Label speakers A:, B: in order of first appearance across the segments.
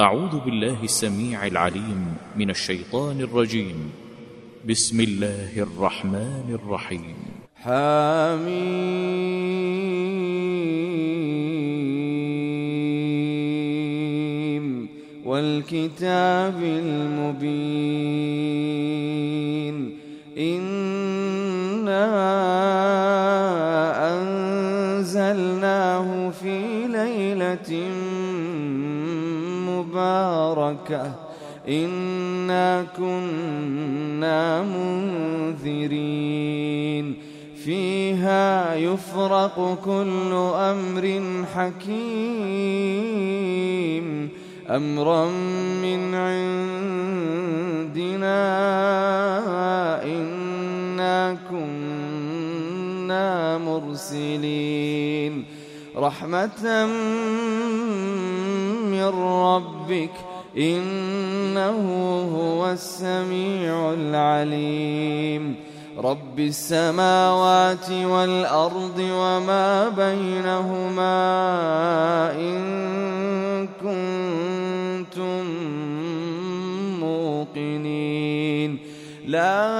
A: أعوذ بالله السميع العليم من الشيطان الرجيم. بسم الله الرحمن الرحيم.
B: حميم. والكتاب المبين. إنا إنا كنا منذرين. فيها يفرق كل أمر حكيم. أمرا من عندنا إنا كنا مرسلين. رحمة من ربك إنه هو السميع العليم. رب السماوات والأرض وما بينهما إن كنتم موقنين. لا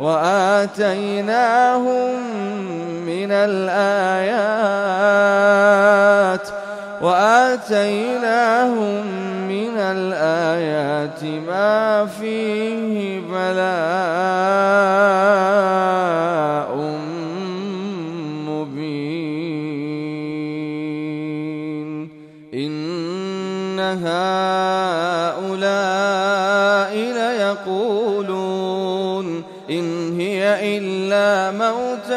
B: وآتيناهم من الآيات وآتيناهم من الآيات ما فيه بلاء مبين. إن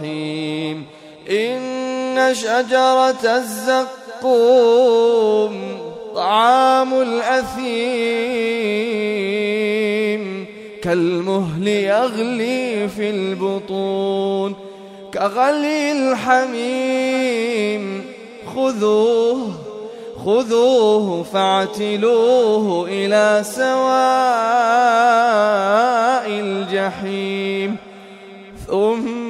B: الرحيم. إن شجرة الزقوم طعام الأثيم. كالمهل يغلي في البطون. كغلي الحميم. خذوه خذوه فاعتلوه إلى سواء الجحيم. ثم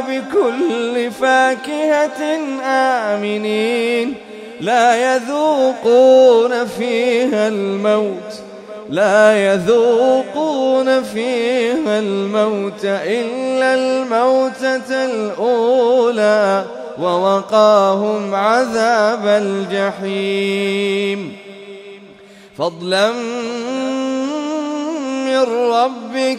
B: بكل فاكهة آمنين لا يذوقون فيها الموت لا يذوقون فيها الموت إلا الموتة الأولى ووقاهم عذاب الجحيم. فضلا من ربك